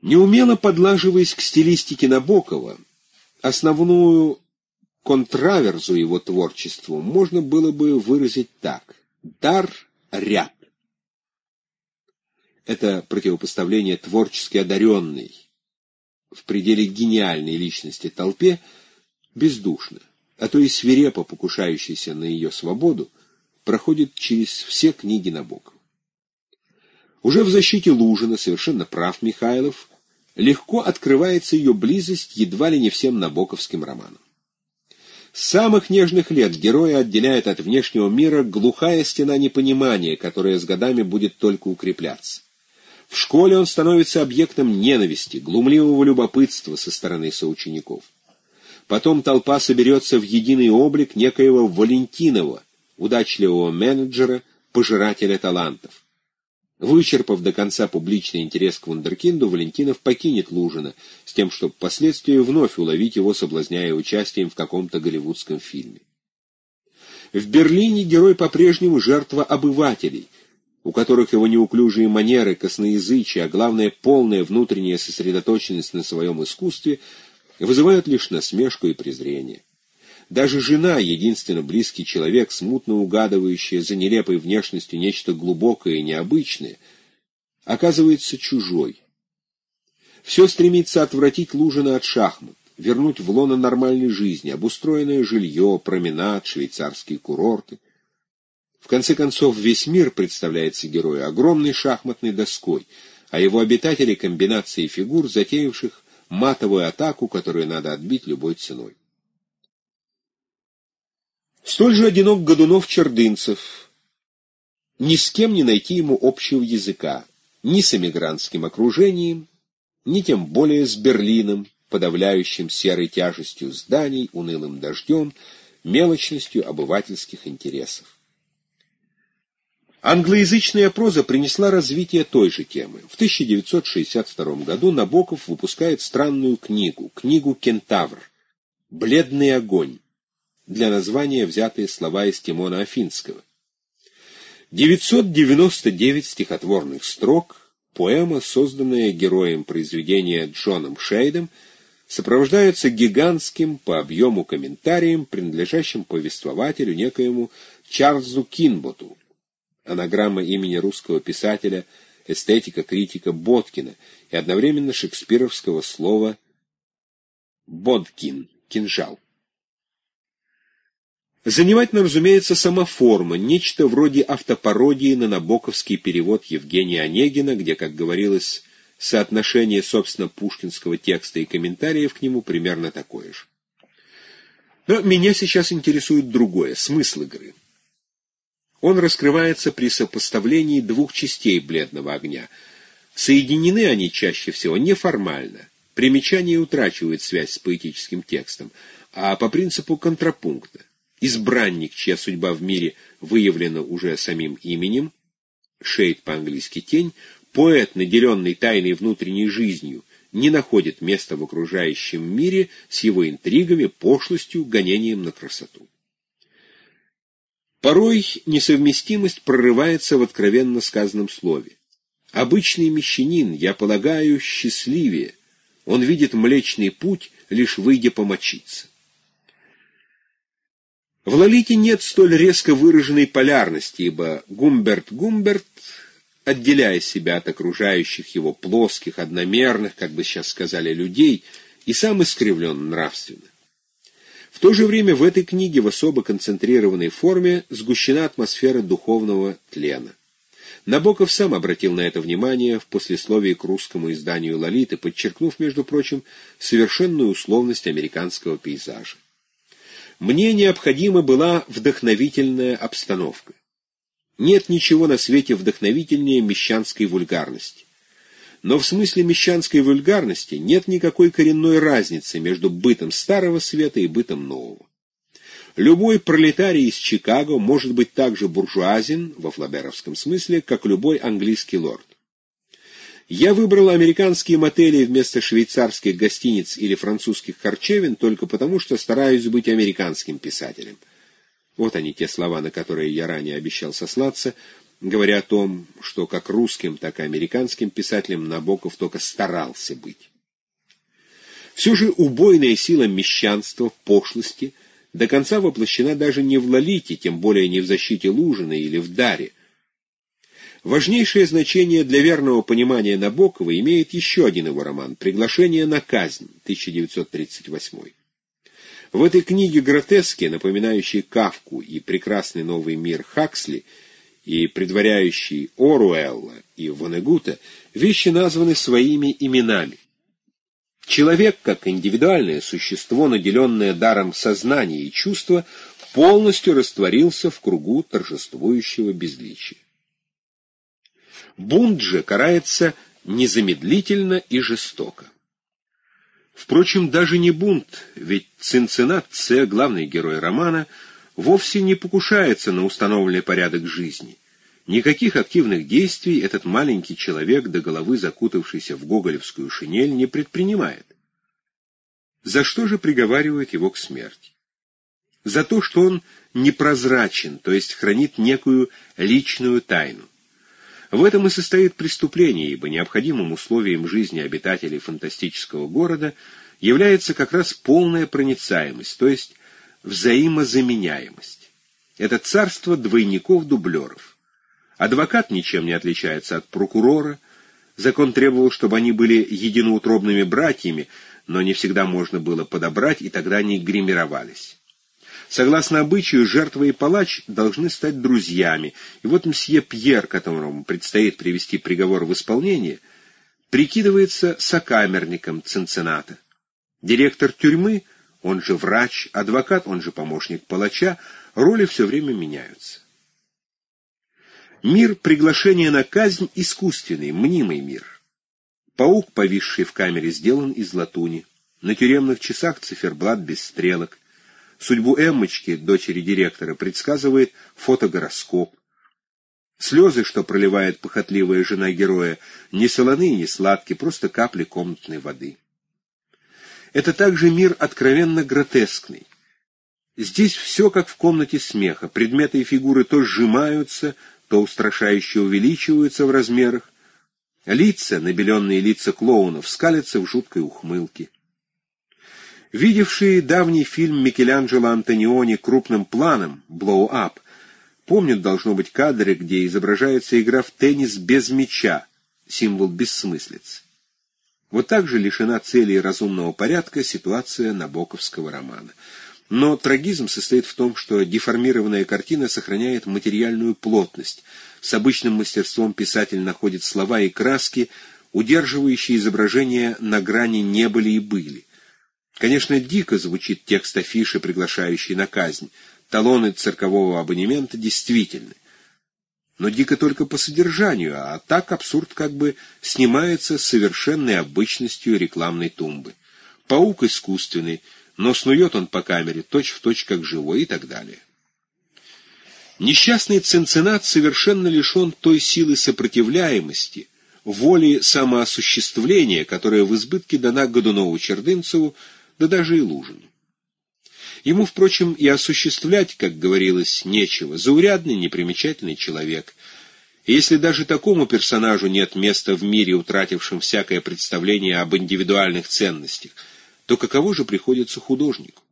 Неумело подлаживаясь к стилистике Набокова, основную контраверзу его творчеству можно было бы выразить так. Дар — ряд. Это противопоставление творчески одаренной, в пределе гениальной личности толпе, бездушно, а то и свирепо покушающейся на ее свободу, проходит через все книги Набокова. Уже в защите Лужина, совершенно прав Михайлов, легко открывается ее близость едва ли не всем набоковским романам. С самых нежных лет героя отделяет от внешнего мира глухая стена непонимания, которая с годами будет только укрепляться. В школе он становится объектом ненависти, глумливого любопытства со стороны соучеников. Потом толпа соберется в единый облик некоего Валентинова, удачливого менеджера, пожирателя талантов. Вычерпав до конца публичный интерес к Вундеркинду, Валентинов покинет Лужина, с тем, чтобы впоследствии вновь уловить его, соблазняя участием в каком-то голливудском фильме. В Берлине герой по-прежнему жертва обывателей, у которых его неуклюжие манеры, косноязычие, а главное полная внутренняя сосредоточенность на своем искусстве вызывают лишь насмешку и презрение. Даже жена, единственно близкий человек, смутно угадывающая за нелепой внешностью нечто глубокое и необычное, оказывается чужой. Все стремится отвратить Лужина от шахмат, вернуть в лоно нормальной жизни, обустроенное жилье, променад, швейцарские курорты. В конце концов, весь мир представляется герою огромной шахматной доской, а его обитатели — комбинацией фигур, затеявших матовую атаку, которую надо отбить любой ценой. Столь же одинок Годунов-Чердынцев. Ни с кем не найти ему общего языка, ни с эмигрантским окружением, ни тем более с Берлином, подавляющим серой тяжестью зданий, унылым дождем, мелочностью обывательских интересов. Англоязычная проза принесла развитие той же темы. В 1962 году Набоков выпускает странную книгу, книгу «Кентавр», «Бледный огонь», для названия взятые слова из Тимона Афинского. 999 стихотворных строк, поэма, созданная героем произведения Джоном Шейдом, сопровождаются гигантским по объему комментарием, принадлежащим повествователю некоему Чарльзу Кинботу, анаграмма имени русского писателя, эстетика-критика Боткина и одновременно шекспировского слова «бодкин» — кинжал. Занимательно, разумеется, сама форма, нечто вроде автопародии на набоковский перевод Евгения Онегина, где, как говорилось, соотношение, собственно, пушкинского текста и комментариев к нему примерно такое же. Но меня сейчас интересует другое, смысл игры. Он раскрывается при сопоставлении двух частей бледного огня. Соединены они чаще всего неформально. Примечание утрачивает связь с поэтическим текстом, а по принципу контрапункта избранник, чья судьба в мире выявлена уже самим именем, шейд по-английски тень, поэт, наделенный тайной внутренней жизнью, не находит места в окружающем мире с его интригами, пошлостью, гонением на красоту. Порой несовместимость прорывается в откровенно сказанном слове. Обычный мещанин, я полагаю, счастливее. Он видит Млечный Путь, лишь выйдя помочиться. В Лолите нет столь резко выраженной полярности, ибо Гумберт Гумберт, отделяя себя от окружающих его плоских, одномерных, как бы сейчас сказали, людей, и сам искривлен нравственно. В то же время в этой книге в особо концентрированной форме сгущена атмосфера духовного тлена. Набоков сам обратил на это внимание в послесловии к русскому изданию «Лолиты», подчеркнув, между прочим, совершенную условность американского пейзажа. Мне необходима была вдохновительная обстановка. Нет ничего на свете вдохновительнее мещанской вульгарности. Но в смысле мещанской вульгарности нет никакой коренной разницы между бытом старого света и бытом нового. Любой пролетарий из Чикаго может быть так же буржуазен, во флаберовском смысле, как любой английский лорд. Я выбрал американские мотели вместо швейцарских гостиниц или французских харчевин только потому, что стараюсь быть американским писателем. Вот они, те слова, на которые я ранее обещал сослаться, говоря о том, что как русским, так и американским писателем Набоков только старался быть. Все же убойная сила мещанства пошлости до конца воплощена даже не в Лолите, тем более не в защите Лужина или в Даре. Важнейшее значение для верного понимания Набокова имеет еще один его роман «Приглашение на казнь» 1938. В этой книге гротески, напоминающие Кавку и прекрасный новый мир Хаксли, и предваряющие Оруэлла и Вонегута, вещи названы своими именами. Человек, как индивидуальное существо, наделенное даром сознания и чувства, полностью растворился в кругу торжествующего безличия. Бунт же карается незамедлительно и жестоко. Впрочем, даже не бунт, ведь Цинциннат, Це, главный герой романа, вовсе не покушается на установленный порядок жизни. Никаких активных действий этот маленький человек, до головы закутавшийся в гоголевскую шинель, не предпринимает. За что же приговаривают его к смерти? За то, что он непрозрачен, то есть хранит некую личную тайну. В этом и состоит преступление, ибо необходимым условием жизни обитателей фантастического города является как раз полная проницаемость, то есть взаимозаменяемость. Это царство двойников-дублеров. Адвокат ничем не отличается от прокурора. Закон требовал, чтобы они были единоутробными братьями, но не всегда можно было подобрать, и тогда они гримировались. Согласно обычаю, жертва и палач должны стать друзьями, и вот мсье Пьер, которому предстоит привести приговор в исполнение, прикидывается сокамерником Цинцината. Директор тюрьмы, он же врач, адвокат, он же помощник палача, роли все время меняются. Мир приглашения на казнь — искусственный, мнимый мир. Паук, повисший в камере, сделан из латуни. На тюремных часах циферблат без стрелок. Судьбу Эммочки, дочери директора, предсказывает фотогороскоп. Слезы, что проливает похотливая жена героя, не солоные, не сладкие, просто капли комнатной воды. Это также мир откровенно гротескный. Здесь все как в комнате смеха. Предметы и фигуры то сжимаются, то устрашающе увеличиваются в размерах. Лица, набеленные лица клоунов, скалятся в жуткой ухмылке. Видевшие давний фильм Микеланджело Антониони крупным планом «Blow Up» помнят, должно быть, кадры, где изображается игра в теннис без мяча, символ бессмыслицы. Вот так же лишена цели и разумного порядка ситуация набоковского романа. Но трагизм состоит в том, что деформированная картина сохраняет материальную плотность. С обычным мастерством писатель находит слова и краски, удерживающие изображения на грани «не были» и «были». Конечно, дико звучит текст афиши, приглашающий на казнь. Талоны циркового абонемента действительны. Но дико только по содержанию, а так абсурд как бы снимается с совершенной обычностью рекламной тумбы. Паук искусственный, но снует он по камере точь-в-точь точь как живой и так далее. Несчастный Цинциннат совершенно лишен той силы сопротивляемости, воли самоосуществления, которая в избытке дана Годунову-Чердынцеву, да даже и Лужину. Ему, впрочем, и осуществлять, как говорилось, нечего. Заурядный, непримечательный человек. И если даже такому персонажу нет места в мире, утратившем всякое представление об индивидуальных ценностях, то каково же приходится художнику?